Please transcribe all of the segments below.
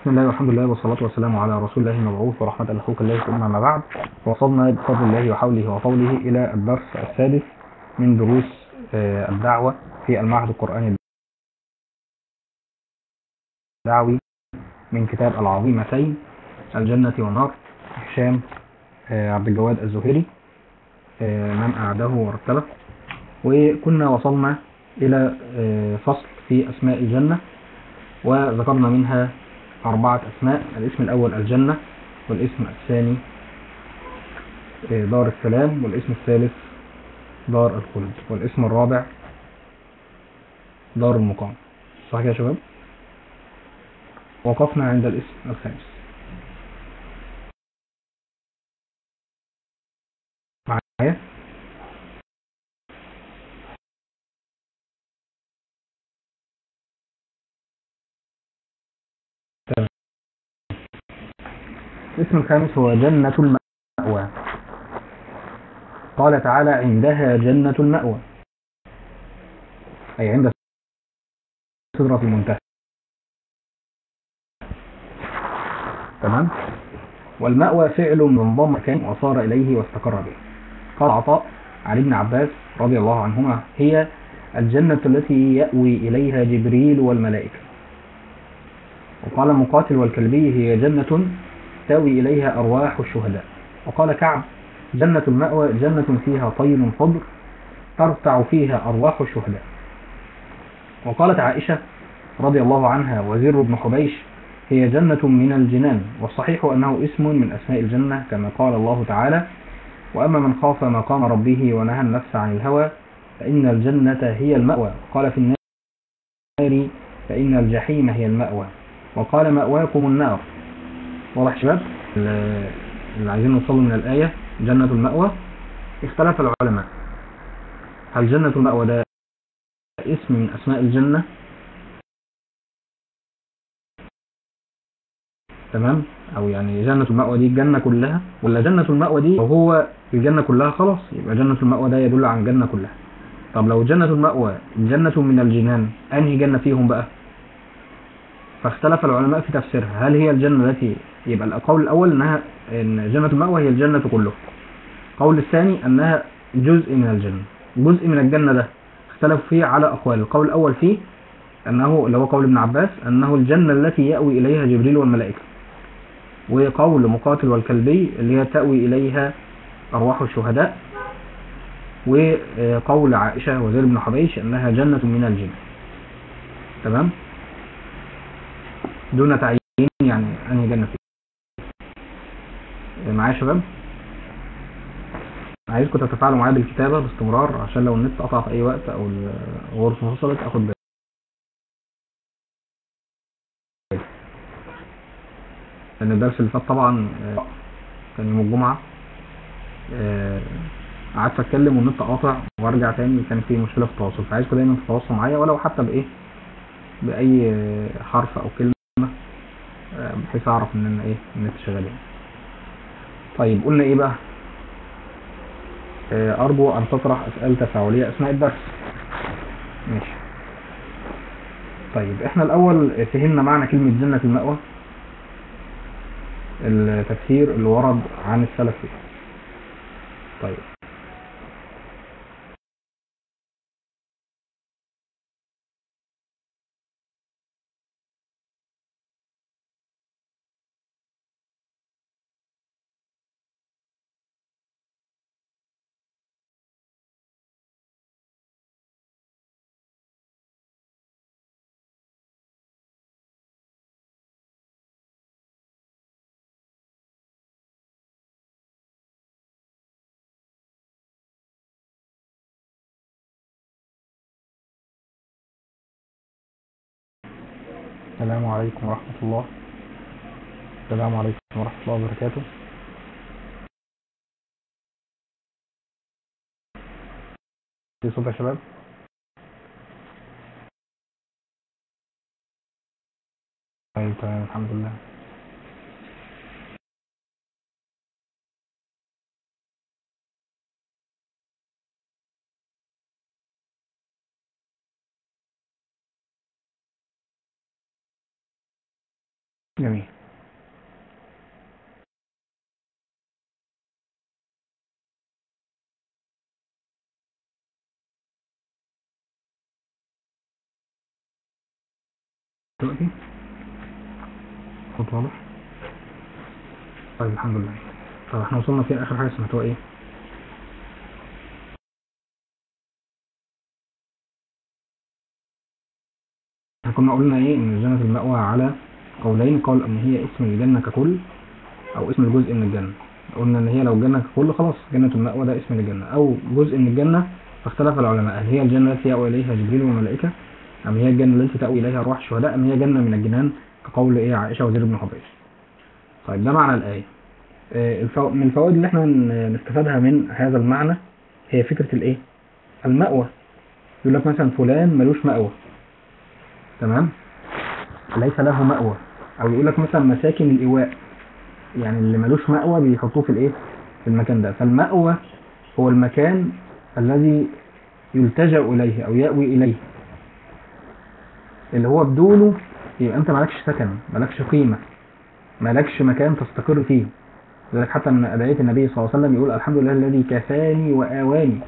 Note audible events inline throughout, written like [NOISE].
بسم الله والحمد لله والصلاة والسلام على رسول الله المبعوث ورحمة لخلق الله ثم أما بعد. وصلنا بفضل الله وحوله وطوله إلى الدرس السادس من دروس آه، الدعوة في المعهد القرآني. الدعوي من كتاب العظيمتين الجنة والنار هشام آه، عبد الجواد الزهري آه، من أعده ورتبه وكنا وصلنا إلى فصل في أسماء الجنة وذكرنا منها أربعة أسماء الاسم الأول الجنة والاسم الثاني آه، دار السلام والاسم الثالث دار الخلد والاسم الرابع دار المقام. صح يا شباب؟ وقفنا عند الاسم الخامس. معايا؟ الاسم الخامس هو جنة المأوى. قال تعالى عندها جنة المأوى. أي عند سدرة المنتهى. تمام؟ والمأوى فعل من ضم مكان وصار إليه واستقر به. قال عطاء عن ابن عباس رضي الله عنهما هي الجنة التي يأوي إليها جبريل والملائكة. وقال مقاتل والكلبي هي جنة تأوي إليها أرواح الشهداء. وقال كعب جنة المأوى جنة فيها طير خضر ترتع فيها أرواح الشهداء. وقالت عائشة رضي الله عنها وزر بن حبيش هي جنة من الجنان والصحيح أنه اسم من أسماء الجنة كما قال الله تعالى وأما من خاف مقام ربه ونهى النفس عن الهوى فإن الجنة هي المأوى. قال في النار فإن الجحيم هي المأوى. وقال مأواكم النار. واضح شباب؟ ال- اللي عايزين نوصله من الآية جنة المأوى. اختلف العلماء. هل جنة المأوى ده اسم من أسماء الجنة؟ تمام؟ أو يعني جنة المأوى دي الجنة كلها؟ ولا جنة المأوى دي لو هو الجنة كلها خلاص يبقى جنة المأوى ده يدل عن الجنة كلها. طب لو جنة المأوى جنة من الجنان أنهي جنة فيهم بقى؟ فاختلف العلماء في تفسيرها. هل هي الجنة التي يبقى القول الأول أنها إن جنة المأوى هي الجنة كلها القول الثاني أنها جزء من الجنة. جزء من الجنة ده. اختلفوا فيه على أقوال. القول الأول فيه أنه اللي هو قول ابن عباس أنه الجنة التي يأوي إليها جبريل والملائكة. وقول مقاتل والكلبي اللي هي تأوي إليها أرواح الشهداء. وقول عائشة وزير بن حبيش أنها جنة من الجن تمام؟ دون تعيين يعني أنهي جنة فيه. معايا يا شباب؟ عايزكم تتفاعلوا معايا بالكتابة باستمرار عشان لو النت قطع في أي وقت أو الغرفة فصلت أخد بالي. لأن الدرس اللي فات طبعا آه، كان يوم الجمعة. آه، قعدت أتكلم والنت قاطع وأرجع تاني كان في مشكلة في التواصل. فعايزكم دايما تتواصلوا معايا ولو حتى بإيه؟ بأي آه، حرف أو كلمة. آه، بحيث أعرف إن أنا إيه النت شغال يعني. طيب قلنا إيه بقى؟ آه، أرجو أن تطرح أسئلة تفاعلية أثناء الدرس. ماشي. طيب إحنا الأول فهمنا معنى كلمة جنة المأوى التفسير اللي ورد عن السلف طيب. السلام عليكم ورحمة الله. السلام عليكم ورحمة الله وبركاته. في صوت يا شباب؟ طيب تمام الحمد لله. جميل. دلوقتي؟ صوت واضح. طيب الحمد لله. طب إحنا وصلنا في آخر حاجة سمعتوها إيه؟ إحنا كنا قلنا إيه؟ إن جنة المأوى على قولين قول إن هي اسم الجنة ككل أو اسم الجزء من الجنة. قلنا إن هي لو الجنة ككل خلاص جنة المأوى ده اسم الجنة. أو جزء من الجنة فاختلف العلماء هل هي الجنة التي يأوي إليها جبريل والملائكة؟ أم هي الجنة التي تأوي إليها ارواح الشهداء؟ أم هي جنة من الجنان؟ كقول إيه عائشة وزير بن حضير طيب ده معنى الآية. آه،. من الفوائد اللي إحنا نستفادها من هذا المعنى هي فكرة الإيه؟ المأوى. يقول لك مثلا فلان ملوش مأوى. تمام؟ ليس له مأوى. أو يقول لك مثلا مساكن الإيواء يعني اللي ملوش مأوى بيحطوه في الإيه؟ في المكان ده. فالمأوى هو المكان الذي يلتجأ إليه أو يأوي إليه. اللي هو بدونه يبقى أنت مالكش سكن مالكش قيمة مالكش مكان تستقر فيه. لذلك حتى من أدعية النبي صلى الله عليه وسلم يقول الحمد لله الذي كفاني وآواني.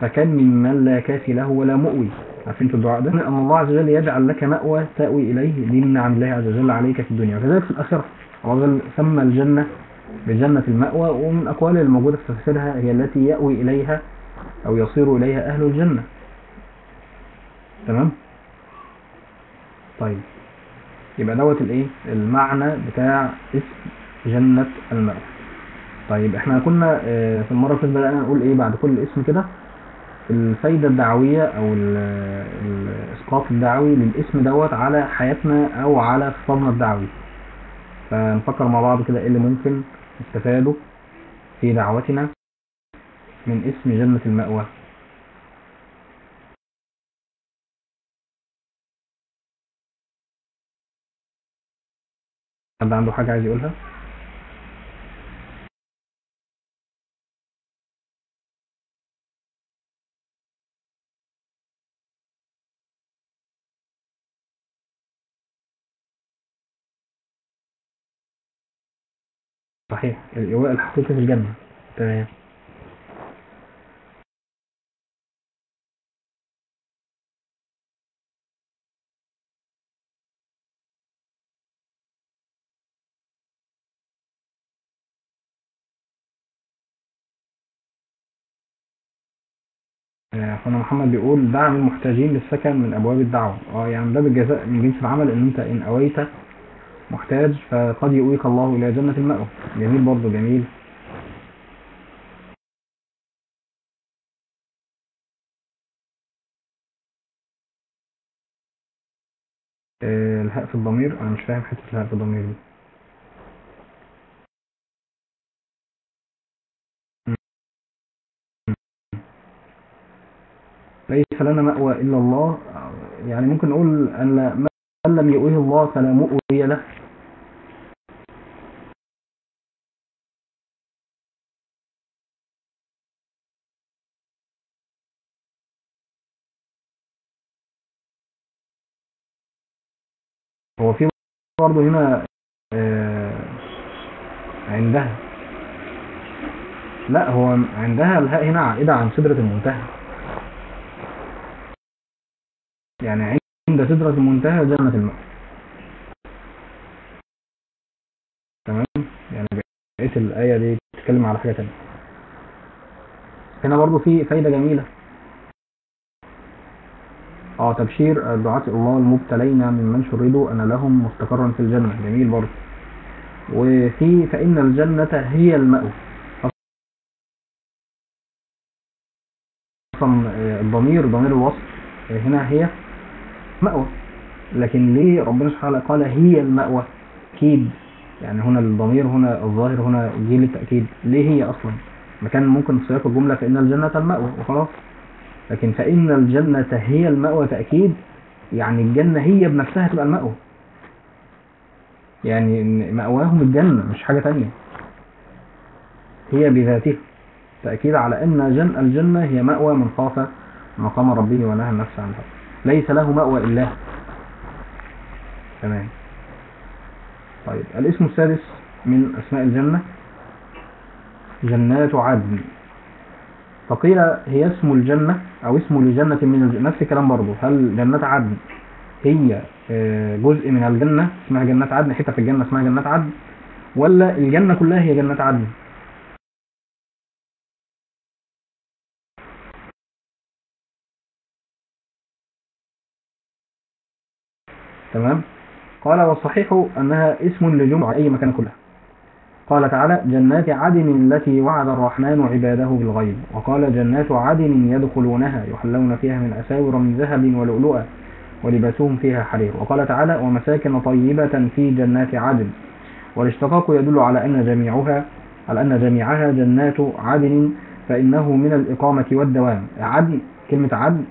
فكان ممن لا كافي له ولا مؤوي. عارفين الدعاء ده؟ أن الله عز وجل يجعل لك مأوى تأوي إليه دي من نعم الله عز وجل عليك في الدنيا. وكذلك في الآخرة الله عز وجل سمى الجنة بجنة المأوى ومن الأقوال الموجودة في تفسيرها هي التي يأوي إليها أو يصير إليها أهل الجنة. تمام؟ طيب. يبقى دوت الإيه؟ المعنى بتاع اسم جنة المأوى. طيب إحنا كنا آه، في المرة اللي فاتت بدأنا نقول إيه بعد كل اسم كده؟ الفايدة الدعوية أو ال- الإسقاط الدعوي للاسم دوت على حياتنا أو على خطابنا الدعوي فنفكر مع بعض كده إيه اللي ممكن نستفاده في دعوتنا من اسم جنة المأوى حد عنده حاجة عايز يقولها؟ صحيح. الإيواء الحقيقي في الجنة. تمام. آه، أخونا محمد بيقول دعم المحتاجين للسكن من أبواب الدعوة. آه يعني ده بالجزاء من جنس العمل إن أنت إن أويت محتاج فقد يؤويك الله إلى جنة المأوى. جميل برضه جميل. آه، الهاء في الضمير. أنا مش فاهم حتة الهاء في الضمير دي. ليس لنا مأوى إلا الله. يعني ممكن نقول أن من لم يؤويه الله فلا مؤوي له. هو في برضه هنا آه، عندها. لا هو عندها الهاء هنا عائدة عن سدرة المنتهى. يعني عند سدرة المنتهى جنة المأوى تمام؟ يعني بقية الآية دي بتتكلم على حاجة تانية. هنا برضو في فايدة جميلة. آه تبشير دعاة الله المبتلين ممن شردوا أن لهم مستقرا في الجنة. جميل برضو وفي فإن الجنة هي المأوى. أصلا آه، الضمير ضمير الوصف آه، هنا هي مأوى. لكن ليه ربنا سبحانه وتعالى قال هي المأوى؟ أكيد. يعني هنا الضمير هنا الظاهر هنا جه للتأكيد ليه هي أصلا؟ مكان ممكن سياق الجملة فإن الجنة المأوى وخلاص. لكن فإن الجنة هي المأوى تأكيد يعني الجنة هي بنفسها تبقى المأوى. يعني مأواهم الجنة مش حاجة تانية. هي بذاتها. تأكيد على أن جن الجنة هي مأوى من خاف مقام ربه ونهى النفس عن ليس له مأوى إلا تمام. طيب الاسم السادس من أسماء الجنة جنات عدن. فقيل هي اسم الجنة أو اسم لجنة من الجنة نفس الكلام برضه هل جنات عدن هي آه، جزء من الجنة اسمها جنات عدن حتة في الجنة اسمها جنات عدن ولا الجنة كلها هي جنات عدن؟ تمام؟ قال والصحيح أنها اسم لجمع أي مكان كلها قال تعالى جنات عدن التي وعد الرحمن عباده بالغيب. وقال جنات عدن يدخلونها يحلون فيها من أساور من ذهب ولؤلؤا ولباسهم فيها حرير. وقال تعالى ومساكن طيبة في جنات عدن. والاشتقاق يدل على أن جميعها على أن جميعها جنات عدن فإنه من الإقامة والدوام. عدن كلمة عدن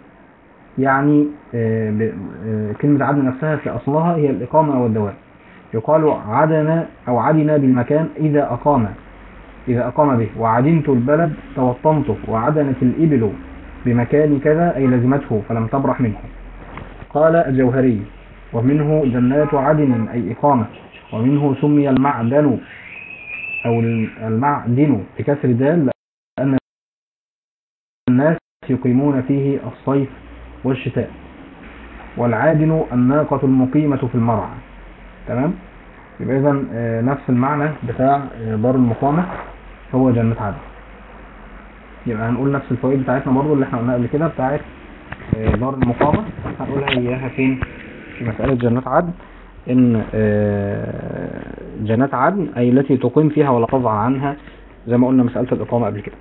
يعني آه، آه، كلمة عدن نفسها في أصلها هي الإقامة والدوام. يقال عدن أو عدن بالمكان إذا أقام إذا أقام به. وعدنت البلد توطنته. وعدنت الإبل بمكان كذا أي لزمته فلم تبرح منه. قال الجوهري ومنه جنات عدن أي إقامة. ومنه سمي المعدن أو المعدن بكسر دال لأن الناس يقيمون فيه الصيف والشتاء. والعادن الناقة المقيمة في المرعى. تمام؟ يبقى إذا آه، نفس المعنى بتاع آه، دار المقامة هو جنة عدن. يبقى هنقول نفس الفوائد بتاعتنا برضو اللي إحنا قلناها قبل كده بتاعت آه، دار المقامة هنقولها إياها فين؟ في مسألة جنات عدن. آه، جنات عدن أي التي تقيم فيها ولا تضع عنها زي ما قلنا مسألة الإقامة قبل كده.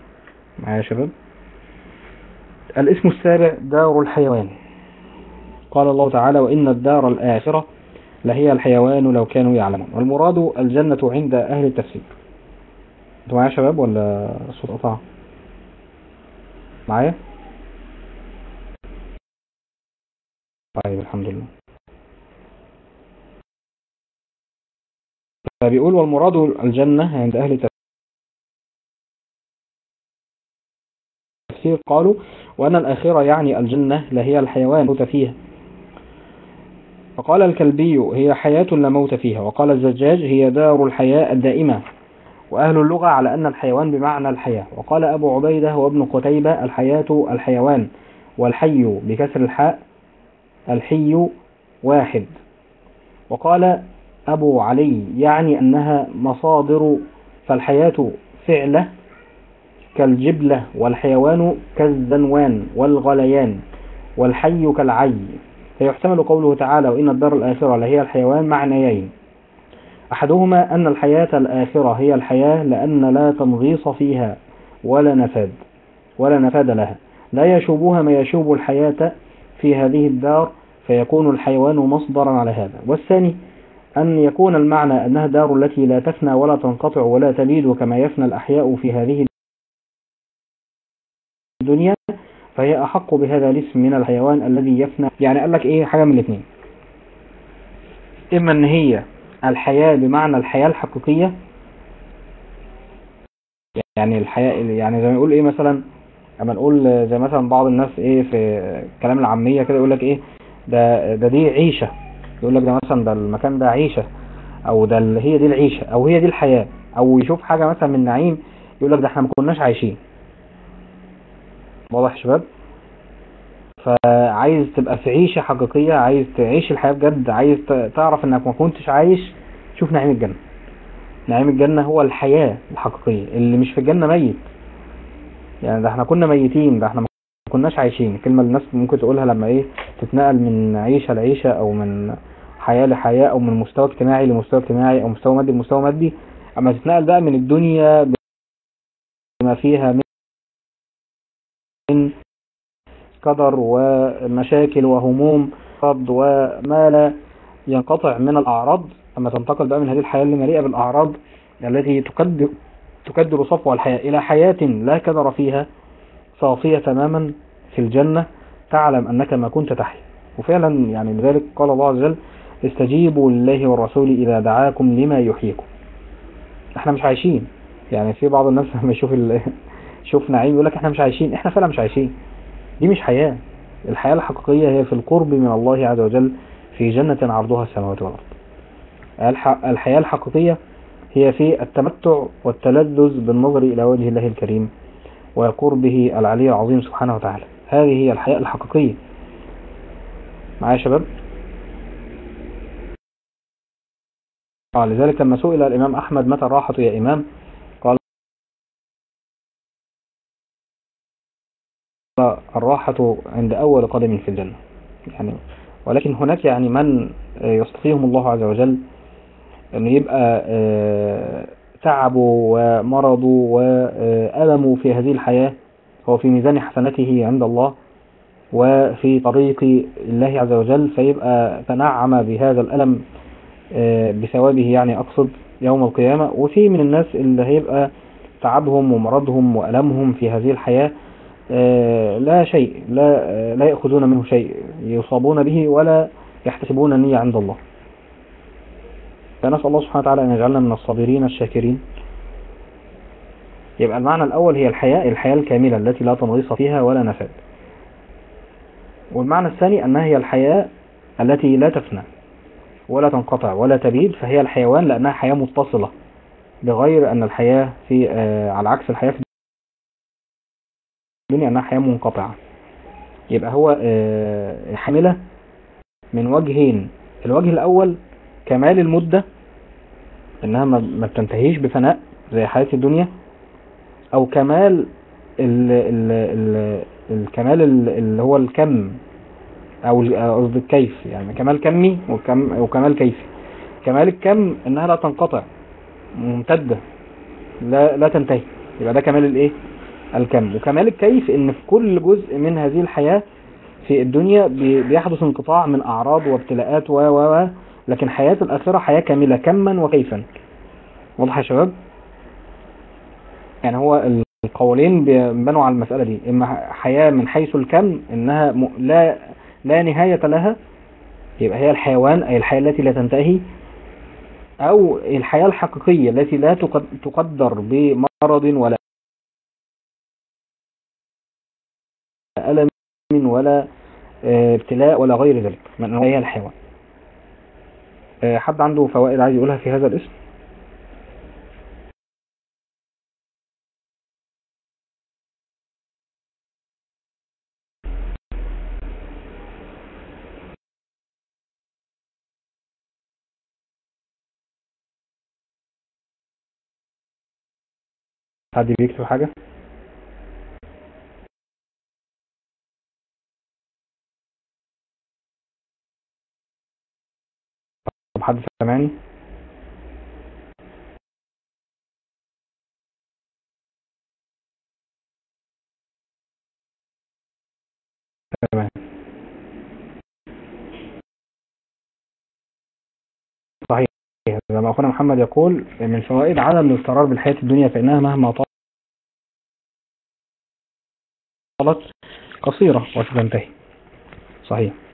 معايا يا شباب؟ الاسم السابع دار الحيوان. قال الله تعالى وإن الدار الآخرة لهي الحيوان لو كانوا يعلمون. والمراد الجنة عند أهل التفسير. أنتوا معايا يا شباب ولا الصوت قطع؟ معايا؟ طيب الحمد لله. فبيقول والمراد الجنة عند أهل التفسير قالوا وأن الآخرة يعني الجنة لهي الحيوان فيها. فقال الكلبي هي حياة لا موت فيها. وقال الزجاج هي دار الحياة الدائمة. وأهل اللغة على أن الحيوان بمعنى الحياة. وقال أبو عبيدة وابن قتيبة الحياة الحيوان. والحي بكسر الحاء الحي واحد. وقال أبو علي يعني أنها مصادر فالحياة فعلة كالجبلة والحيوان كالزنوان والغليان والحي كالعي. فيحتمل قوله تعالى وإن الدار الآخرة لهي الحيوان معنيين. أحدهما أن الحياة الآخرة هي الحياة لأن لا تنغيص فيها ولا نفاد ولا نفاد لها. لا يشوبها ما يشوب الحياة في هذه الدار فيكون الحيوان مصدرا على هذا. والثاني أن يكون المعنى أنها الدار التي لا تفنى ولا تنقطع ولا تبيد كما يفنى الأحياء في هذه الدنيا فهي أحق بهذا الاسم من الحيوان الذي يفنى. يعني قال لك إيه؟ حاجة من الاثنين إما أن هي الحياة بمعنى الحياة الحقيقية. يعني الحياة يعني زي ما يقول إيه مثلا اما نقول زي مثلا بعض الناس إيه في كلام العامية كده يقول لك إيه؟ ده ده دي عيشة. يقول لك ده مثلا ده المكان ده عيشة أو ده هي دي العيشة أو هي دي الحياة أو يشوف حاجة مثلا من نعيم يقول لك ده إحنا ما كناش عايشين. واضح يا شباب؟ فعايز تبقى في عيشة حقيقية عايز تعيش الحياة بجد عايز تعرف إنك ما كنتش عايش شوف نعيم الجنة. نعيم الجنة هو الحياة الحقيقية اللي مش في الجنة ميت. يعني ده إحنا كنا ميتين ده إحنا ما كناش عايشين. الكلمة اللي الناس ممكن تقولها لما إيه تتنقل من عيشة لعيشة أو من حياة لحياة أو من مستوى اجتماعي لمستوى اجتماعي أو مستوى مادي لمستوى مادي أما تتنقل بقى من الدنيا بما فيها من قدر ومشاكل وهموم قد وما لا ينقطع من الأعراض أما تنتقل بقى من هذه الحياة اللي مليئة بالأعراض التي تكدر تكدر صفو الحياة إلى حياة لا كدر فيها صافية تماما في الجنة تعلم أنك ما كنت تحيا. وفعلا يعني لذلك قال الله عز وجل استجيبوا لله والرسول إذا دعاكم لما يحييكم. إحنا مش عايشين. يعني في بعض الناس [LAUGHS] لما يشوف ال... يشوف نعيم يقول لك إحنا مش عايشين. إحنا فعلا مش عايشين. دي مش حياة. الحياة الحقيقية هي في القرب من الله عز وجل في جنة عرضها السماوات والأرض. الح- الحياة الحقيقية هي في التمتع والتلذذ بالنظر إلى وجه الله الكريم وقربه العلي العظيم سبحانه وتعالى. هذه هي الحياة الحقيقية. معايا يا شباب؟ آه لذلك لما سئل الإمام أحمد متى الراحة يا إمام قال الراحة عند أول قدم في الجنة. يعني ولكن هناك يعني من يصطفيهم الله عز وجل انه يبقى آه، تعبه ومرضه وألمه في هذه الحياة هو في ميزان حسناته عند الله وفي طريق الله عز وجل فيبقى تنعم بهذا الألم آه، بثوابه يعني أقصد يوم القيامة. وفي من الناس اللي هيبقى تعبهم ومرضهم وألمهم في هذه الحياة لا شيء لا آه، لا يأخذون منه شيء يصابون به ولا يحتسبون النية عند الله. فنسأل الله سبحانه وتعالى أن يجعلنا من الصابرين الشاكرين. يبقى المعنى الأول هي الحياة الحياة الكاملة التي لا تنغيص فيها ولا نفاد. والمعنى الثاني أنها هي الحياة التي لا تفنى ولا تنقطع ولا تبيد فهي الحيوان لأنها حياة متصلة بغير أن الحياة في آه على عكس الحياة في الدنيا أنها حياة منقطعة. يبقى هو آه حاملة من وجهين. الوجه الأول كمال المدة إنها ما بتنتهيش بفناء زي حياة الدنيا أو كمال ال ال ال الكمال ال- اللي هو الكم أو ال- قصدي الكيف. يعني كمال كمي وكم وكمال كيفي. كمال الكم إنها لا تنقطع ممتدة لا لا تنتهي. يبقى ده كمال الإيه؟ الكم وكمال الكيف إن في كل جزء من هذه الحياة في الدنيا بي- بيحدث انقطاع من أعراض وابتلاءات و و و. لكن حياة الآخرة حياة كاملة كما وكيفا. واضح يا شباب؟ يعني هو القولين بينبنوا على المسألة دي. إما حياة من حيث الكم إنها م... لا لا نهاية لها يبقى هي الحيوان أي الحياة التي لا تنتهي أو الحياة الحقيقية التي لا تقد- تقدر بمرض ولا ألم ولا آه، ابتلاء ولا غير ذلك من هي الحيوان. آه، حد عنده فوائد عايز يقولها في هذا الاسم؟ حد بيكتب حاجة؟ حد سامعني صحيح. زي ما أخونا محمد يقول من فوائد عدم الاضطرار بالحياة الدنيا فإنها مهما طالت قصيرة وستنتهي. صحيح.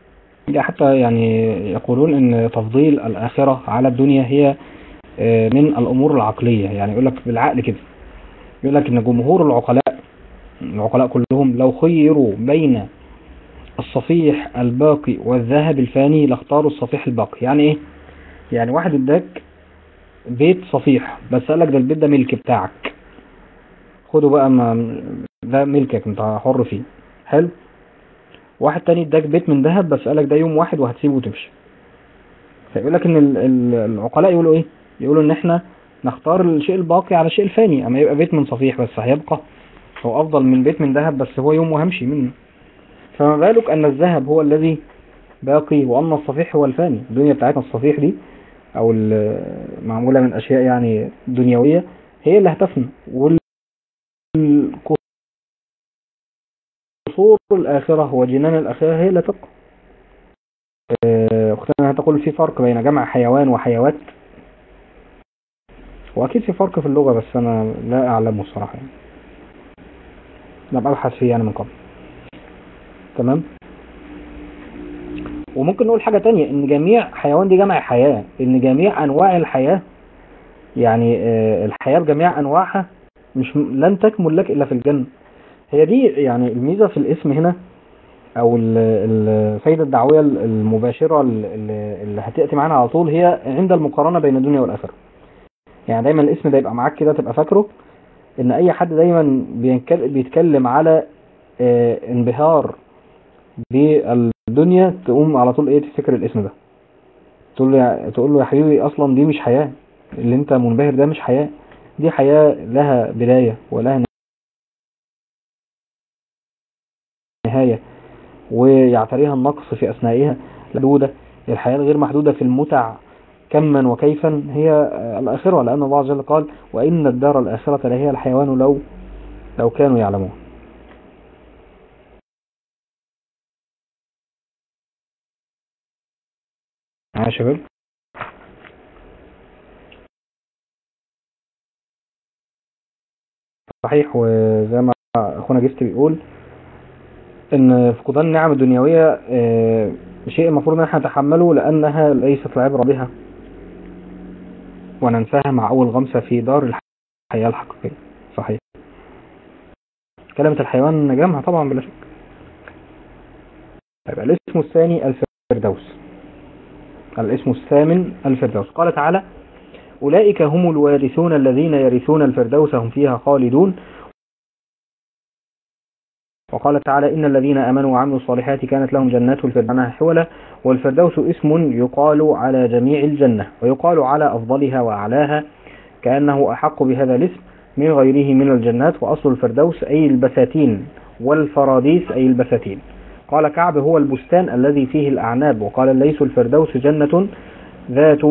حتى يعني يقولون إن تفضيل الآخرة على الدنيا هي آه، من الأمور العقلية. يعني يقول لك بالعقل كده. يقول لك إن جمهور العقلاء العقلاء كلهم لو خيروا بين الصفيح الباقي والذهب الفاني لاختاروا الصفيح الباقي. يعني إيه؟ يعني واحد اداك بيت صفيح بس قال لك ده البيت ده ملك بتاعك. خده بقى ما ده ملكك انت حر فيه. حلو؟ واحد تاني اداك بيت من ذهب بس قال لك ده يوم واحد وهتسيبه وتمشي. فيقول لك إن ال- ال- العقلاء يقولوا إيه؟ يقولوا إن إحنا نختار الشيء الباقي على الشيء الفاني. أما يبقى بيت من صفيح بس هيبقى هو أفضل من بيت من ذهب بس هو يوم وهمشي منه. فما بالك أن الذهب هو الذي باقي وأن الصفيح هو الفاني. الدنيا بتاعتنا الصفيح دي أو معمولة من أشياء يعني دنيوية هي اللي هتفنى. والقصور الآخرة وجنان الآخرة هي اللي تبقى. آه، أختنا تقول في فرق بين جمع حيوان وحيوات. وأكيد في فرق في اللغة بس أنا لا اعلمه الصراحة يعني. أنا ببحث فيه يعني من قبل. تمام؟ وممكن نقول حاجة تانية إن جميع حيوان دي جمع حياة إن جميع أنواع الحياة يعني آه، الحياة بجميع أنواعها مش لن تكمل لك إلا في الجنة. هي دي يعني الميزة في الاسم هنا أو ال- ال- الفايده الدعوية المباشرة اللي هتأتي معانا على طول هي عند المقارنة بين الدنيا والآخرة. يعني دايما الاسم ده يبقى معاك كده تبقى فاكره إن أي حد دايما بيتكلم على آه، انبهار بالدنيا تقوم على طول إيه تفتكر الاسم ده. تقول له تقول له يا حبيبي أصلا دي مش حياة اللي أنت منبهر ده مش حياة دي حياة لها بداية ولها ويعتريها النقص في أثنائها محدوده الحياة الغير محدودة في المتع كما وكيفا هي الآخرة لأن الله وجل قال وإن الدار الآخرة لهي الحيوان لو لو كانوا يعلمون. يا شباب؟ صحيح وزي ما أخونا جست بيقول إن فقدان النعم الدنيوية آه، شيء المفروض إن إحنا نتحمله لأنها ليست العبره بها. وننساها مع أول غمسة في دار الحياة الحقيقية. صحيح. كلمة الحيوان جمع طبعا بلا شك. يبقى الاسم الثاني الفردوس. الاسم الثامن الفردوس. قال تعالى أولئك هم الوارثون الذين يرثون الفردوس هم فيها خالدون. وقال تعالى إن الذين آمنوا وعملوا الصالحات كانت لهم جنات الفردوس حولة والفردوس اسم يقال على جميع الجنة ويقال على أفضلها وأعلاها كأنه أحق بهذا الاسم من غيره من الجنات وأصل الفردوس أي البساتين والفراديس أي البساتين. قال كعب هو البستان الذي فيه الأعناب وقال الليث الفردوس جنة ذات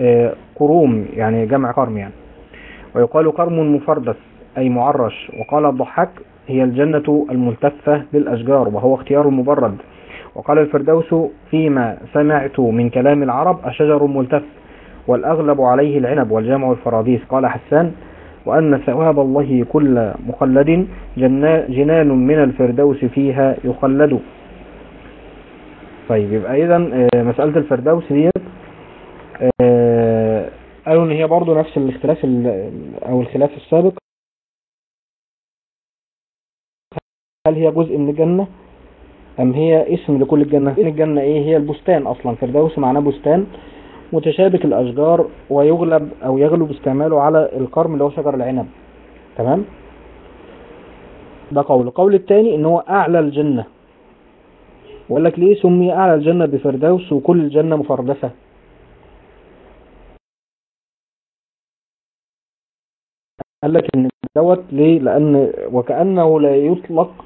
آه، قروم يعني جمع قرم يعني. ويقال قرم مفردس أي معرش وقال الضحاك هي الجنة الملتفة بالأشجار وهو اختيار مبرد. وقال الفردوس فيما سمعت من كلام العرب أشجر ملتف والأغلب عليه العنب والجمع الفراديس. قال حسان وأن ثواب الله كل مخلد جنا- جنان من الفردوس فيها يخلد. طيب يبقى إذا مسألة الفردوس ديت آه، قالوا إن هي برضو نفس الاختلاف ال- أو الخلاف السابق. هل هي جزء من الجنة أم هي اسم لكل الجنة؟ اسم. الجنة إيه؟ هي البستان أصلا فردوس معناه بستان متشابك الأشجار ويغلب أو يغلب استعماله على القرم اللي هو شجر العنب. تمام؟ ده قول. القول الثاني إن هو أعلى الجنة. وقال لك ليه سمي أعلى الجنة بفردوس وكل الجنة مفردسة؟ قال لك إن دوت ليه؟ لأن وكأنه لا يطلق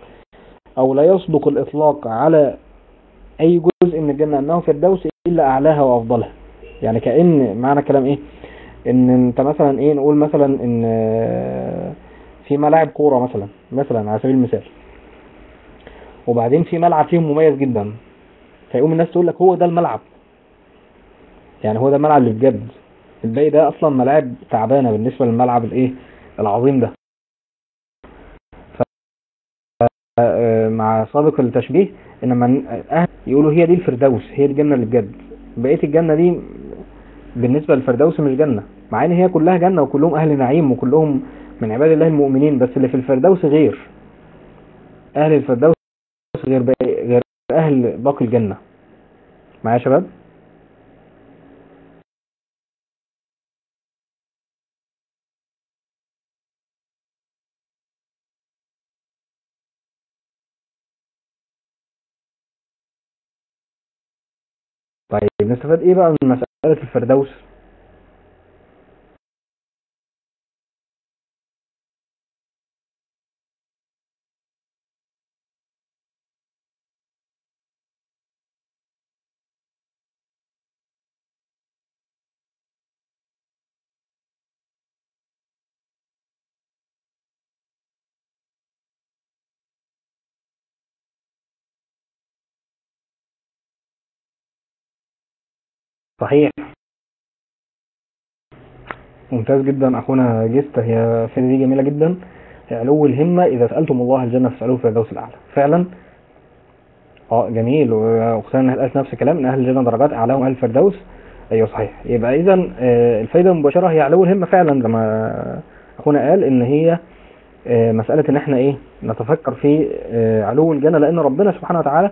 أو لا يصدق الإطلاق على أي جزء من الجنة أنه فردوس إلا أعلاها وأفضلها. يعني كأن معنى كلام إيه؟ إن أنت مثلا إيه؟ نقول مثلا آه، في ملاعب كورة مثلا مثلا على سبيل المثال. وبعدين في ملعب فيهم مميز جدا فيقوم الناس تقول لك هو ده الملعب. يعني هو ده الملعب اللي بجد. الباقي ده أصلا ملاعب تعبانة بالنسبة للملعب الإيه؟ العظيم ده. ف مع سابق التشبيه ان من أهل يقولوا هي دي الفردوس هي الجنة اللي بجد. بقية الجنة دي بالنسبة للفردوس مش جنة مع إن هي كلها جنة وكلهم أهل نعيم وكلهم من عباد الله المؤمنين بس اللي في الفردوس غير. أهل الفردوس غير غير أهل باقي الجنة. معايا يا شباب؟ طيب نستفاد إيه بقى من مسألة الفردوس؟ صحيح. ممتاز جدا. أخونا جست هي فكرة دي جميلة جدا. علو الهمة إذا سألتم الله الجنه فاسألوه الفردوس الأعلى. فعلا؟ آه جميل. واختنا قالت نفس الكلام إن أهل الجنة درجات اعلاهم أهل الفردوس. أيوه صحيح. يبقى اذا الفايدة المباشرة هي علو الهمة فعلا زي ما أخونا قال إن هي آه، مسألة إن إحنا إيه نتفكر في آه، علو الجنة لأن ربنا سبحانه وتعالى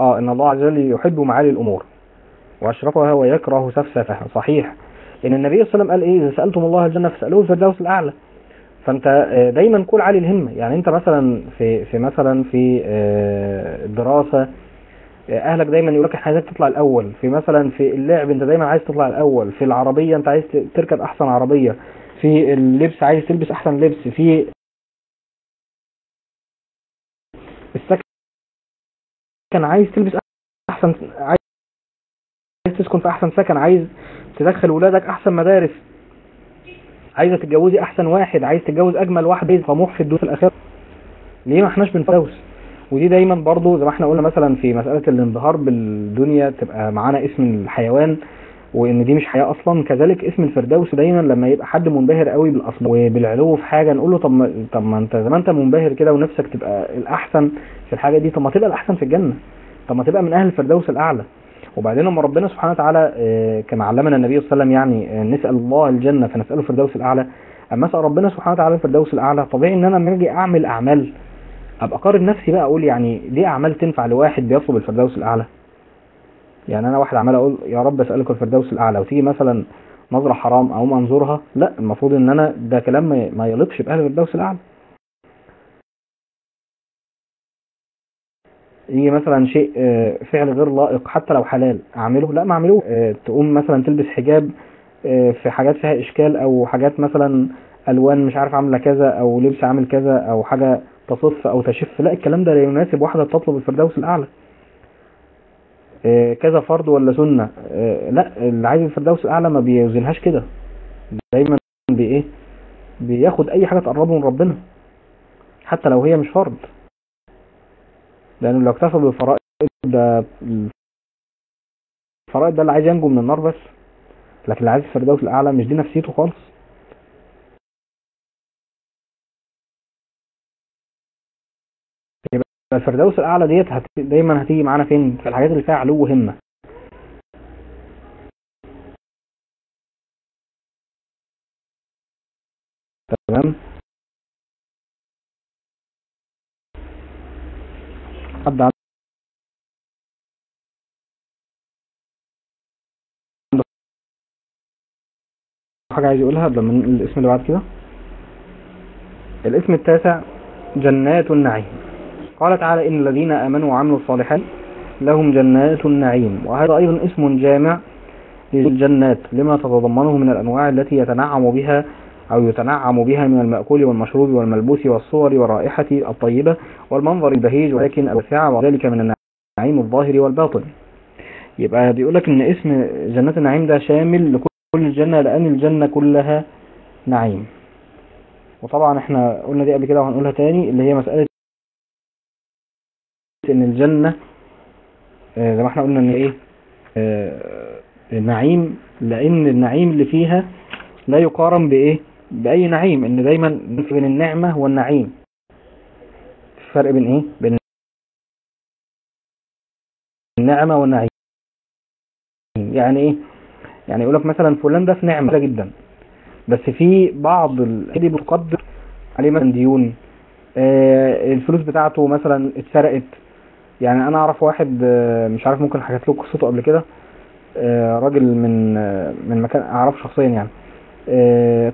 آه إن الله عز وجل يحب معالي الأمور. واشرفها ويكره سفسفها صحيح. ان النبي صلى الله عليه وسلم قال إيه؟ إذا سألتم الله الجنة فاسألوه الفردوس الأعلى. فأنت آه، دايما كل عالي الهمة. يعني أنت مثلا في في مثلا في آه، الدراسة آه، أهلك دايما يقول لك إحنا عايزك تطلع الأول. في مثلا في اللعب أنت دايما عايز تطلع الأول. في العربية أنت عايز تركب أحسن عربية. في اللبس عايز تلبس أحسن لبس. في السكن عايز تلبس أحسن عايز تسكن في أحسن سكن عايز تدخل ولادك أحسن مدارس عايزة تتجوزي أحسن واحد عايز تتجوز أجمل واحد عايز طموح في الدنيا في الآخرة. ليه ما إحناش بنفوز؟ ودي دايما برضو زي ما إحنا قلنا مثلا في مسألة الانبهار بالدنيا تبقى معانا اسم الحيوان وإن دي مش حياة أصلا. كذلك اسم الفردوس دايما لما يبقى حد منبهر قوي بالأصل وبالعلو في حاجة نقول له طب ما طب ما أنت زي ما أنت منبهر كده ونفسك تبقى الأحسن في الحاجة دي طب ما تبقى الأحسن في الجنة طب ما تبقى من أهل الفردوس الأعلى. وبعدين لما ربنا سبحانه وتعالى آه، كما علمنا النبي صلى الله عليه وسلم يعني آه، نسأل الله الجنة فنسأله الفردوس الأعلى. أما اسال ربنا سبحانه وتعالى الفردوس الأعلى طبيعي إن أنا لما أجي أعمل أعمال أبقى اقارن نفسي بقى أقول يعني دي أعمال تنفع لواحد بيطلب الفردوس الأعلى؟ يعني أنا واحد عمال أقول يا رب أسألك الفردوس الأعلى وتيجي مثلا نظرة حرام أو منظورها لا المفروض إن أنا ده كلام ما- يليقش بأهل الفردوس الأعلى. يجي مثلا شيء آه، فعل غير لائق حتى لو حلال أعمله؟ لا ما اعملوش آه، تقوم مثلا تلبس حجاب آه، في حاجات فيها إشكال أو حاجات مثلا ألوان مش عارف عاملة كذا أو لبس عامل كذا أو حاجة تصف أو تشف. لا الكلام ده لا يناسب واحدة تطلب الفردوس الأعلى. كذا فرض ولا سنة؟ لا اللي عايز الفردوس الأعلى ما بيوزنهاش كده. دايما بإيه؟ بياخد أي حاجة تقربه من ربنا حتى لو هي مش فرض. لأنه لو اكتفى بالفرائض ده الفرائض ده اللي عايز ينجو من النار بس. لكن اللي عايز الفردوس الأعلى مش دي نفسيته خالص. يبقى الفردوس الأعلى ديت هت... دايما هتيجي معانا فين؟ في الحاجات اللي فيها علو همه تمام؟ عنده حاجة عايز يقولها؟ قبل ننقل الاسم اللي بعد كده. الاسم التاسع جنات النعيم. قال تعالى إن الذين آمنوا وعملوا الصالحات لهم جنات النعيم. وهذا أيضا اسم جامع للجنات لما تتضمنه من الأنواع التي يتنعم بها أو يتنعم بها من المأكول والمشروب والملبوس والصور والرائحة الطيبة والمنظر البهيج ولكن الوسع وذلك من النعيم الظاهر والباطن. يبقى بيقول لك إن اسم جنات النعيم ده شامل لكل الجنة لأن الجنة كلها نعيم. وطبعا إحنا قلنا دي قبل كده وهنقولها تاني اللي هي مسألة إن الجنة آه، زي ما إحنا قلنا إن إيه؟ آه، النعيم لأن النعيم اللي فيها لا يقارن بإيه؟ بأي نعيم إن دايما بين النعمة والنعيم. فرق بين إيه؟ بين النعمة والنعيم. يعني إيه؟ يعني يقول لك مثلا فلان ده في نعمة جدا. بس في بعض ال- دي بتقدر عليه مثلا ديون آه، الفلوس بتاعته مثلا اتسرقت. يعني أنا أعرف واحد آه، مش عارف ممكن حكيت له قصته قبل كده آه، راجل من آه، من مكان أعرفه شخصيا يعني.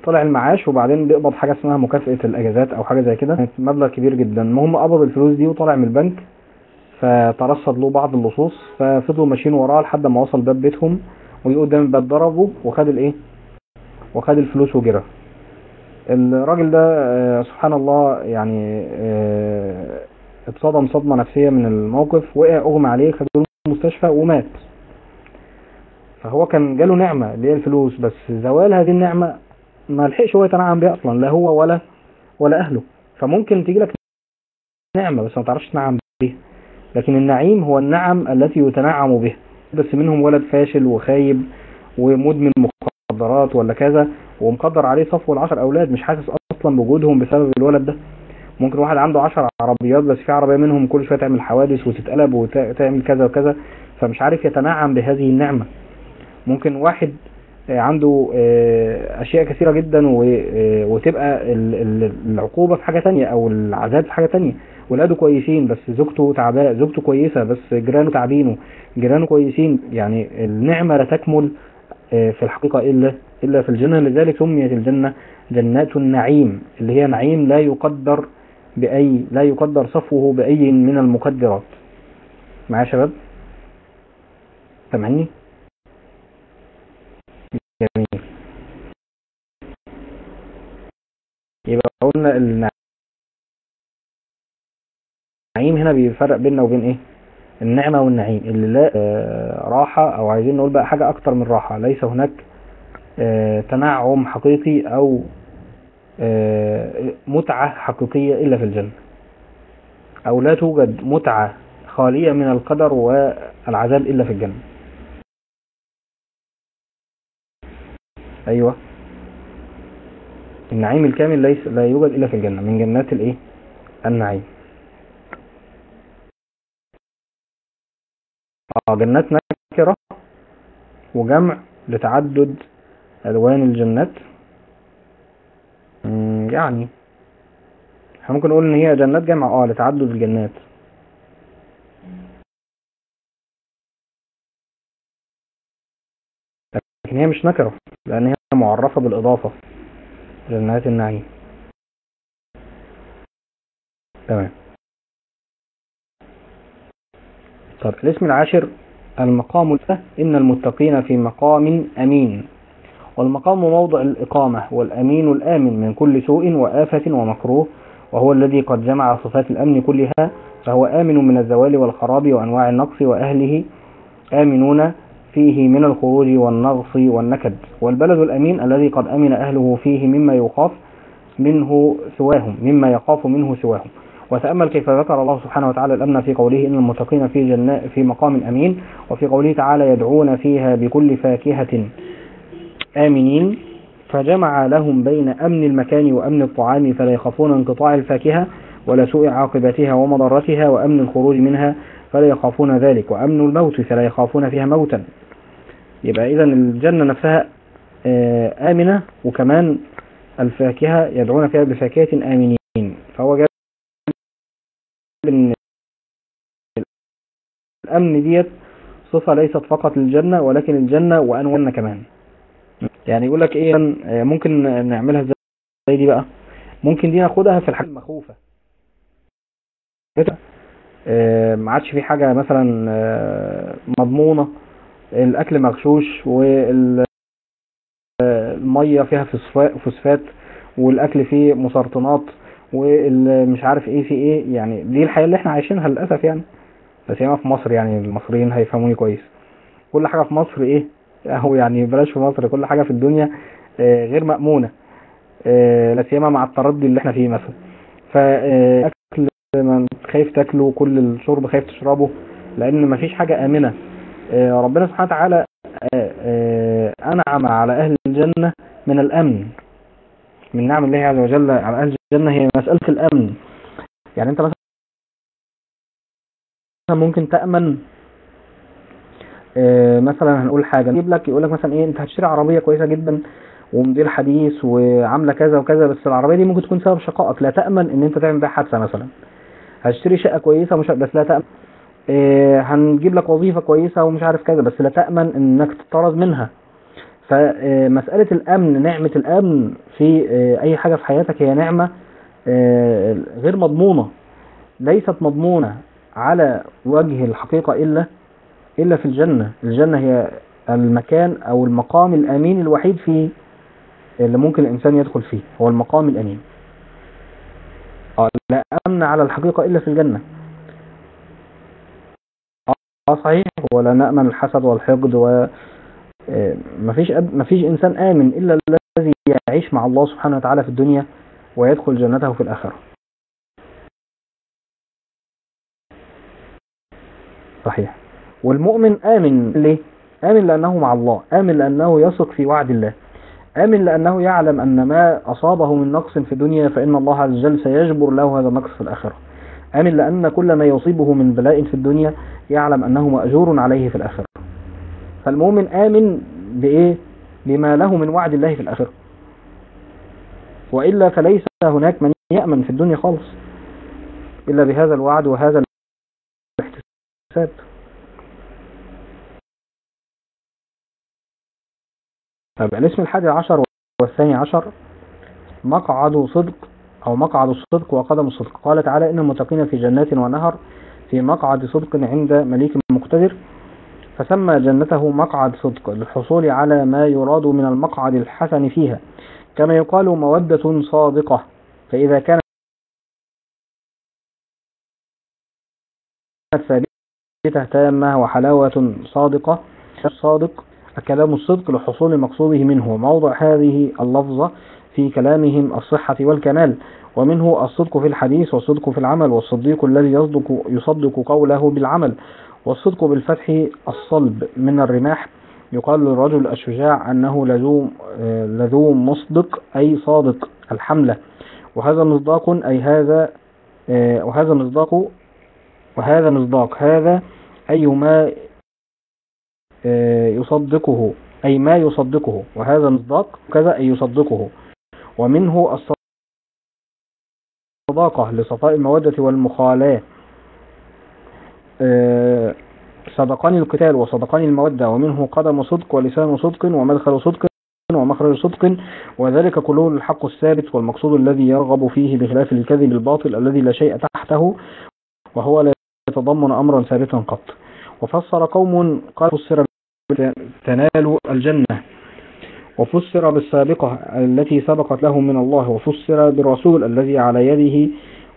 طلع المعاش وبعدين بيقبض حاجة اسمها مكافأة الأجازات أو حاجة زي كده. مبلغ كبير جدا. المهم قبض الفلوس دي وطلع من البنك فترصد له بعض اللصوص ففضلوا ماشيين وراه لحد ما وصل باب بيتهم وجه قدام الباب ضربه وخد الإيه؟ وخد الفلوس وجرى. الراجل ده آه، سبحان الله يعني آه، اتصدم صدمة نفسية من الموقف وقع أغمى عليه خدوه المستشفى ومات. فهو كان جاله نعمة اللي هي الفلوس بس زوال هذه النعمة ما لحقش هو يتنعم بيها أصلا لا هو ولا ولا أهله. فممكن تيجي لك نعمة بس ما تعرفش تنعم بيها. لكن النعيم هو النعم التي يتنعم بها. بس منهم ولد فاشل وخايب ومدمن مخدرات ولا كذا ومقدر عليه صفو العشر أولاد مش حاسس أصلا بوجودهم بسبب الولد ده. ممكن واحد عنده عشر عربيات بس في عربية منهم كل شوية تعمل حوادث وتتقلب وتعمل كذا وكذا فمش عارف يتنعم بهذه النعمة. ممكن واحد آه، عنده آه، أشياء كثيرة جدا آه، وتبقى ال- ال- العقوبة في حاجة تانية أو العذاب في حاجة تانية. ولاده كويسين بس زوجته تعباء زوجته كويسة بس جيرانه تعبينه. جيرانه كويسين يعني النعمة لا تكمل في الحقيقة إلا إلا في الجنة. لذلك سميت الجنة جنات النعيم اللي هي نعيم لا يقدر بأي لا يقدر صفوه بأي من المقدرات. معايا يا شباب؟ سامعني؟ جميل يبقى قلنا النعيم هنا بيفرق بيننا وبين إيه؟ النعمة والنعيم. اللي لا آه، راحة أو عايزين نقول بقى حاجة أكتر من راحة. ليس هناك آه، تنعم حقيقي أو آه، متعة حقيقية إلا في الجنة. أو لا توجد متعة خالية من القدر والعذاب إلا في الجنة. أيوه. النعيم الكامل ليس لا يوجد إلا في الجنة. من جنات الإيه؟ النعيم. آه جنات نكرة وجمع لتعدد ألوان الجنات. يعني. إحنا ممكن نقول إن هي جنات جمع. آه لتعدد الجنات. لكن هي مش نكرة لأن هي معرفة بالإضافة جنات النعيم. تمام. طب الاسم العاشر المقام إن المتقين في مقام أمين. والمقام موضع الإقامة والأمين الآمن من كل سوء وآفة ومكروه وهو الذي قد جمع صفات الأمن كلها فهو آمن من الزوال والخراب وأنواع النقص وأهله آمنون فيه من الخروج والنغص والنكد. والبلد الأمين الذي قد أمن أهله فيه مما يخاف منه سواهم مما يخاف منه سواهم. وتأمل كيف ذكر الله سبحانه وتعالى الأمن في قوله إن المتقين في جناء في مقام أمين وفي قوله تعالى يدعون فيها بكل فاكهة. آمنين. فجمع لهم بين أمن المكان وأمن الطعام فلا يخافون انقطاع الفاكهة ولا سوء عاقبتها ومضرتها وأمن الخروج منها فلا يخافون ذلك. وأمن الموت فلا يخافون فيها موتا. يبقى إذا الجنة نفسها آه، آمنة وكمان الفاكهة يدعون فيها بفاكهة آمنين. فهو جاب إن الأمن ديت صفة ليست فقط للجنة ولكن الجنة وأنواعنا كمان. يعني يقول لك إيه آه، ممكن نعملها زي دي بقى؟ ممكن دي ناخدها في الحاجات المخوفة. آه، ما عادش في حاجة مثلا مضمونة. الأكل مغشوش والمية فيها فوسفا- فوسفات والأكل فيه مسرطنات والمش عارف إيه في إيه. يعني دي الحياة اللي إحنا عايشينها للأسف يعني. بس هنا في مصر يعني المصريين هيفهموني كويس. كل حاجة في مصر إيه؟ [LAUGHS] أو يعني بلاش في مصر كل حاجة في الدنيا آه، غير مأمونة. آه، لا سيما مع التردي اللي إحنا فيه مثلا. فأكل ما خايف تاكله كل الشرب خايف تشربه لأن مفيش حاجة آمنة. آه، ربنا سبحانه وتعالى آه، آه، أنعم على أهل الجنة من الأمن. من نعم الله عز وجل على أهل الجنة هي مسألة الأمن. يعني أنت مثلا ممكن تأمن آه، مثلا هنقول حاجة يجيب لك يقول لك مثلا إيه أنت هتشتري عربية كويسة جدا وموديل حديث وعاملة كذا وكذا بس العربية دي ممكن تكون سبب شقائك. لا تأمن إن أنت تعمل بيها حادثة مثلا. هتشتري شقة كويسة مش بس لا تأمن. آه، هنجيب لك وظيفة كويسة ومش عارف كذا بس لا تأمن إنك تطرد منها. فمسألة الأمن نعمة الأمن في آه، أي حاجة في حياتك هي نعمة غير مضمونة ليست مضمونة على وجه الحقيقة إلا إلا في الجنة. الجنة هي المكان أو المقام الأمين الوحيد في اللي ممكن الإنسان يدخل فيه هو المقام الأمين. لا أمن على الحقيقة إلا في الجنة. آه صحيح. ولا نأمن الحسد والحقد و آه، مفيش أب... مفيش إنسان آمن إلا الذي يعيش مع الله سبحانه وتعالى في الدنيا ويدخل جنته في الآخرة. صحيح. والمؤمن آمن ليه؟ آمن لأنه مع الله. آمن لأنه يثق في وعد الله. آمن لأنه يعلم أن ما أصابه من نقص في الدنيا فإن الله عز وجل سيجبر له هذا النقص في الآخرة. آمن لأن كل ما يصيبه من بلاء في الدنيا يعلم أنه مأجور عليه في الآخرة. فالمؤمن آمن بإيه؟ بما له من وعد الله في الآخرة. وإلا فليس هناك من يأمن في الدنيا خالص إلا بهذا الوعد وهذا الاحتساب. طيب الاسم الحادي عشر والثاني عشر مقعد صدق أو مقعد الصدق وقدم الصدق. قال تعالى إن المتقين في جنات ونهر في مقعد صدق عند مليك مقتدر. فسمى جنته مقعد صدق للحصول على ما يراد من المقعد الحسن فيها. كما يقال مودة صادقة. فإذا كانت ثابتة تامة وحلاوة صادقة صادق الكلام الصدق لحصول مقصوده منه. موضع هذه اللفظة في كلامهم الصحة والكمال. ومنه الصدق في الحديث والصدق في العمل والصديق الذي يصدق, يصدق قوله بالعمل. والصدق بالفتح الصلب من الرماح. يقال للرجل الشجاع أنه لذو, لذو مصدق أي صادق الحملة. وهذا مصداق أي هذا وهذا مصداق وهذا مصداق هذا أي ما يصدقه أي ما يصدقه. وهذا مصداق كذا أي يصدقه. ومنه الصداقة لصفاء المودة والمخالاة. صدقان القتال وصدقان المودة ومنه قدم صدق ولسان صدق ومدخل صدق ومخرج صدق وذلك كله الحق الثابت والمقصود الذي يرغب فيه بخلاف الكذب الباطل الذي لا شيء تحته وهو لا يتضمن أمرا ثابتا قط. وفسر قوم قال فسر تنال الجنة. وفسر بالسابقة التي سبقت لهم من الله وفسر بالرسول الذي على يده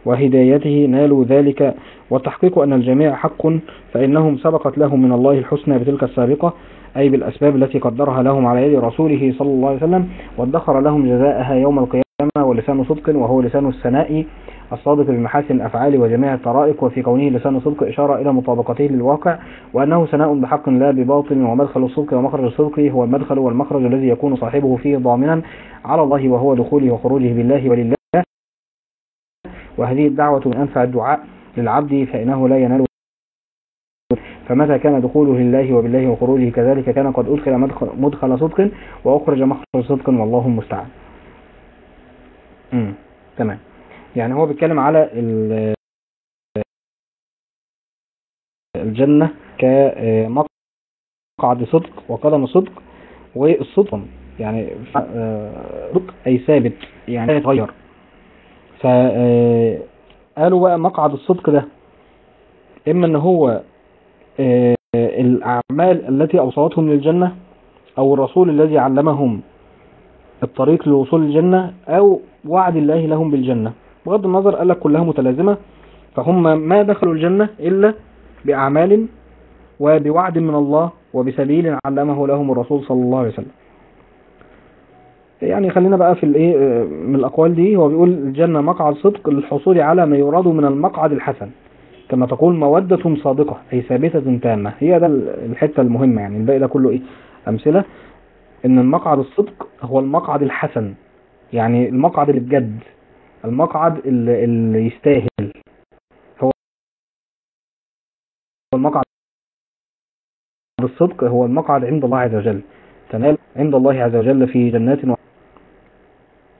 وهدايته نالوا ذلك. والتحقيق أن الجميع حق فإنهم سبقت لهم من الله الحسنى بتلك السابقة أي بالأسباب التي قدرها لهم على يد رسوله صلى الله عليه وسلم وادخر لهم جزاءها يوم القيامة ولسان صدق وهو لسان الثناء. الصادق بمحاسن الأفعال وجميع الطرائق وفي كونه لسان صدق إشارة إلى مطابقته للواقع وأنه ثناء بحق لا بباطل ومدخل الصدق ومخرج الصدق هو المدخل والمخرج الذي يكون صاحبه فيه ضامنا على الله وهو دخوله وخروجه بالله ولله. وهذه الدعوة من أنفع الدعاء للعبد فإنه لا ينال. فمتى كان دخوله لله وبالله وخروجه كذلك كان قد أدخل مدخل, مدخل صدق وأخرج مخرج صدق والله المستعان. تمام. يعني هو بيتكلم على الجنة كمقعد صدق وقدم صدق والصدق يعني صدق أي ثابت يعني لا يتغير فقالوا بقى مقعد الصدق ده إما أن هو الأعمال التي أوصلتهم للجنة أو الرسول الذي علمهم الطريق للوصول للجنة أو وعد الله لهم بالجنة. بغض النظر قال لك كلها متلازمة فهم ما دخلوا الجنة إلا بأعمال وبوعد من الله وبسبيل علمه لهم الرسول صلى الله عليه وسلم. يعني خلينا بقى في الإيه من الأقوال دي. هو بيقول الجنة مقعد صدق للحصول على ما يراد من المقعد الحسن. كما تقول مودة صادقة أي ثابتة تامة. هي ده الحتة المهمة يعني الباقي ده كله إيه؟ أمثلة. إن المقعد الصدق هو المقعد الحسن يعني المقعد اللي بجد. المقعد اللي, اللي يستاهل. هو المقعد الصدق هو المقعد عند الله عز وجل. تنال عند الله عز وجل في جنات و...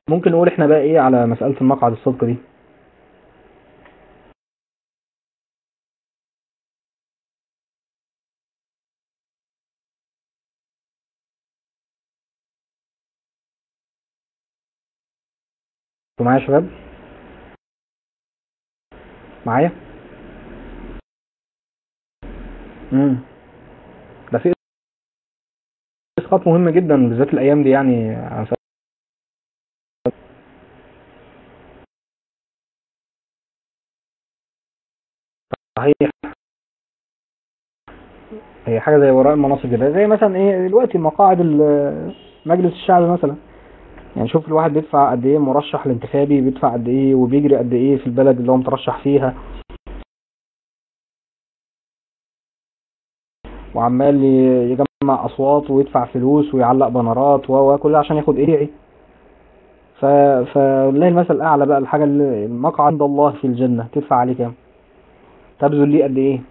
ممكن نقول إحنا بقى إيه على مسألة المقعد الصدق دي؟ أنتوا معايا يا شباب؟ معايا؟ امم ده في إسقاط مهم جدا بالذات الأيام دي يعني. صحيح. هي حاجة زي وراء المناصب كده زي مثلا إيه دلوقتي مقاعد مجلس الشعب مثلا. يعني شوف الواحد بيدفع قد إيه مرشح الانتخابي بيدفع قد إيه وبيجري قد إيه في البلد اللي هو مترشح فيها. وعمال يجمع أصوات ويدفع فلوس ويعلق بنرات وكل ده عشان ياخد إيه؟ ف فلله المثل الاعلى بقى الحاجة اللي المقعد عند الله في الجنة تدفع عليه كام؟ تبذل ليه قد إيه؟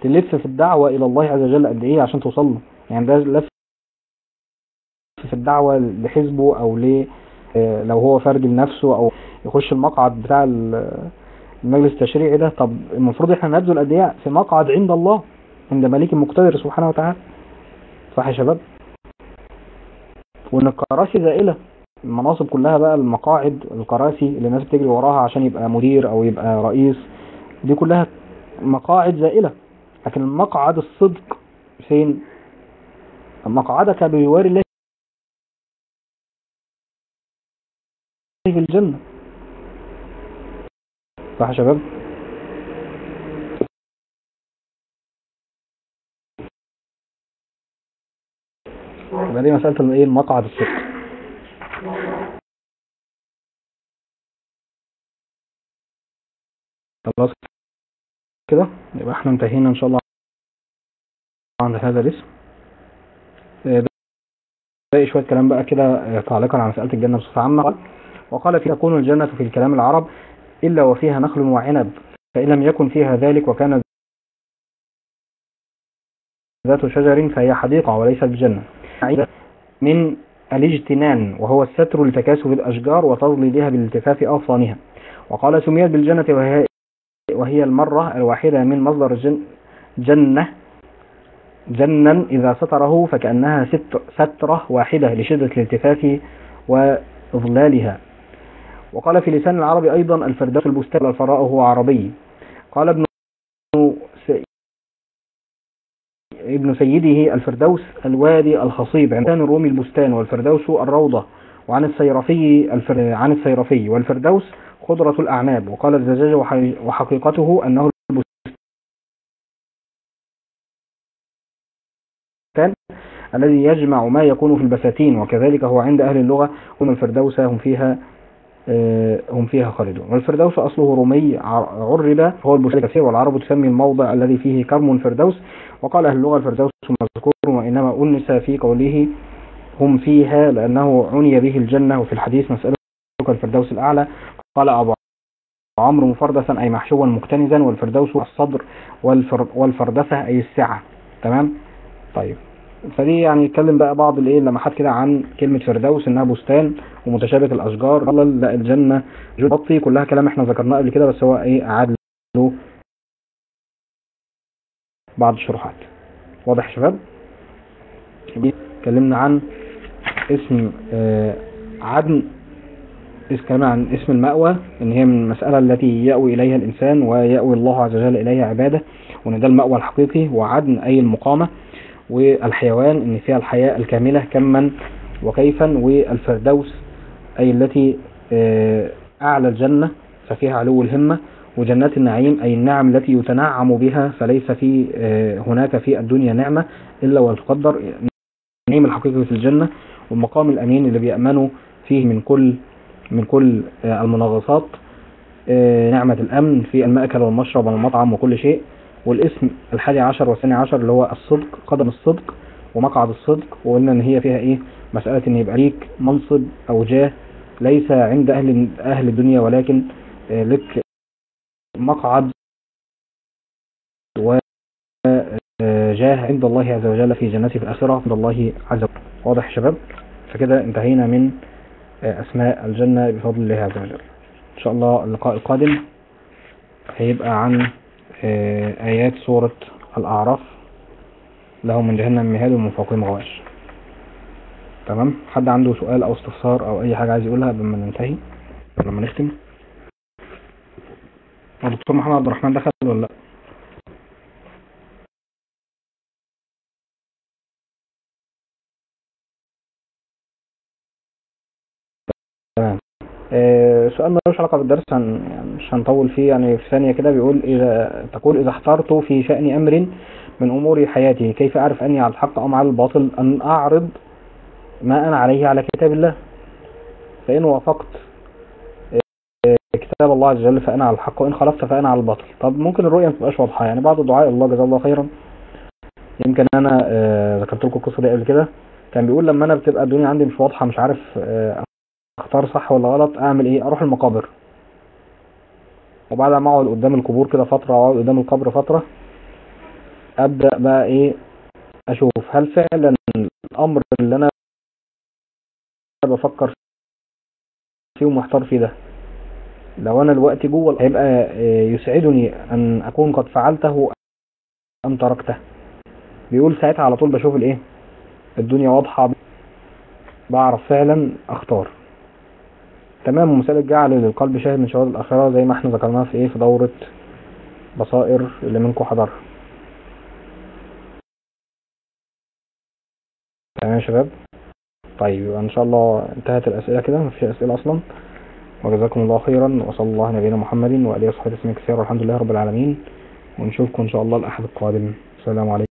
تلف في الدعوة إلى الله عز وجل قد إيه عشان توصل له؟ يعني ده لف في الدعوة لحزبه أو ل آه، لو هو فرد لنفسه أو يخش المقعد بتاع ال- المجلس التشريعي ده طب المفروض إحنا نبذل إيه في مقعد عند الله عند مليك مقتدر سبحانه وتعالى. صح يا شباب؟ وإن الكراسي زائلة المناصب كلها بقى المقاعد الكراسي اللي الناس بتجري وراها عشان يبقى مدير أو يبقى رئيس دي كلها مقاعد زائلة. لكن مقعد الصدق فين؟ مقعدك بجوار الله في الجنة. صح يا شباب؟ يبقى دي مسألة الايه المقعد الصدق خلاص كده؟ يبقى إحنا انتهينا إن شاء الله عند هذا الاسم. آه، باقي شوية كلام بقى كده آه، تعليقا على مسألة الجنة بصفة عامة. وقال في تكون الجنة في الكلام العرب إلا وفيها نخل وعنب فإن لم يكن فيها ذلك وكان ذات شجر فهي حديقة وليست بجنة. من الاجتنان وهو الستر لتكاثف الأشجار وتظليلها بالالتفاف أغصانها وقال سميت بالجنة وهي, وهي المرة الواحدة من مصدر الجن جنة جنا إذا ستره فكأنها ستر سترة واحدة لشدة الالتفاف وإظلالها وقال في لسان العربي أيضا الفردوس البستان الفراء هو عربي. قال ابن ابن سيده الفردوس الوادي الخصيب عند الرومي البستان والفردوس الروضة وعن السيرفي الفر... عن السيرفي والفردوس خضرة الأعناب. وقال الزجاج وح- وحقيقته أنه البستان الذي يجمع ما يكون في البساتين وكذلك هو عند أهل اللغة هم الفردوس هم فيها هم فيها خالدون. والفردوس أصله رومي عرب هو البستان الكثير والعرب تسمي الموضع الذي فيه كرم الفردوس. وقال أهل اللغة الفردوس مذكور وإنما أنث في قوله هم فيها لأنه عني به الجنة. وفي الحديث مسألة الفردوس الأعلى قال أبو عمرو مفردسا أي محشوا مكتنزا والفردوس الصدر والفر والفردسة أي السعة. تمام؟ طيب. فدي يعني يتكلم بقى بعض الايه لمحات كده عن كلمة فردوس انها بستان ومتشابك الاشجار قال لا الجنة جبطي كلها كلام إحنا ذكرناه قبل كده بس هو إيه اعاد له بعض الشروحات. واضح يا شباب؟ اتكلمنا عن اسم آه، عدن اتكلمنا عن اسم المأوى ان هي من المسألة التي يأوي إليها الإنسان ويأوي الله عز وجل إليها عباده وإن ده المأوى الحقيقي وعدن أي المقامة. والحيوان إن فيها الحياة الكاملة كما وكيفا والفردوس أي التي آه، أعلى الجنة ففيها علو الهمة وجنات النعيم أي النعم التي يتنعم بها فليس في آه، هناك في الدنيا نعمة إلا وتقدر النعيم الحقيقي في الجنة والمقام الأمين اللي بيأمنوا فيه من كل من كل آه، المنغصات نعمة الأمن في المأكل والمشرب والمطعم وكل شيء. والاسم الحادي عشر والثاني عشر اللي هو الصدق قدم الصدق ومقعد الصدق وقلنا إن هي فيها إيه؟ مسألة إن يبقى ليك منصب أو جاه ليس عند أهل أهل الدنيا ولكن آه، لك مقعد وجاه عند الله عز وجل في جنته في الآخرة عند الله عز وجل. واضح يا شباب؟ فكده انتهينا من آه، أسماء الجنة بفضل الله عز وجل. إن شاء الله اللقاء القادم هيبقى عن آه، آيات سورة الأعراف. لهم من جهنم مهاد ومن فوقهم غواش. تمام؟ حد عنده سؤال أو استفسار أو أي حاجة عايز يقولها قبل ما ننتهي؟ لما نختم؟ الدكتور محمد عبد الرحمن دخل ولا لأ؟ تمام. آه، سؤال ملوش علاقة بالدرس يعني مش هنطول فيه يعني في ثانية كده بيقول إذا تقول إذا احترت في شأن أمر من أمور حياتي كيف أعرف أني على الحق أم على الباطل؟ أن أعرض ما أنا عليه على كتاب الله. فإن وافقت آه، كتاب الله عز وجل فأنا على الحق وإن خالفت فأنا على الباطل. طب ممكن الرؤية ما تبقاش واضحة يعني بعض الدعاء الله جزاه الله خيرا. يمكن أنا آه، ذكرت لكم القصة دي قبل كده. كان بيقول لما أنا بتبقى الدنيا عندي مش واضحة مش عارف آه، أختار صح ولا غلط أعمل إيه؟ أروح المقابر. وبعد ما اقعد قدام القبور كده فترة واقعد قدام القبر فترة أبدأ بقى إيه أشوف هل فعلا الأمر اللي أنا بفكر فيه ومحتار فيه ده. لو أنا دلوقتي جوه هيبقى آه، يسعدني أن أكون قد فعلته أم تركته. بيقول ساعتها على طول بشوف الإيه الدنيا واضحة بعرف فعلا أختار. تمام مسألة جعل للقلب شاهد من شواهد الآخرة زي ما إحنا ذكرناها في إيه؟ في دورة بصائر اللي منكم حضرها. تمام يا شباب؟ طيب يبقى إن شاء الله انتهت الأسئلة كده مفيش أسئلة أصلا. وجزاكم الله خيرا وصلى الله على نبينا محمد وآله وصحبه وسلم كثيرا والحمد لله رب العالمين. ونشوفكم إن شاء الله الأحد القادم. السلام عليكم.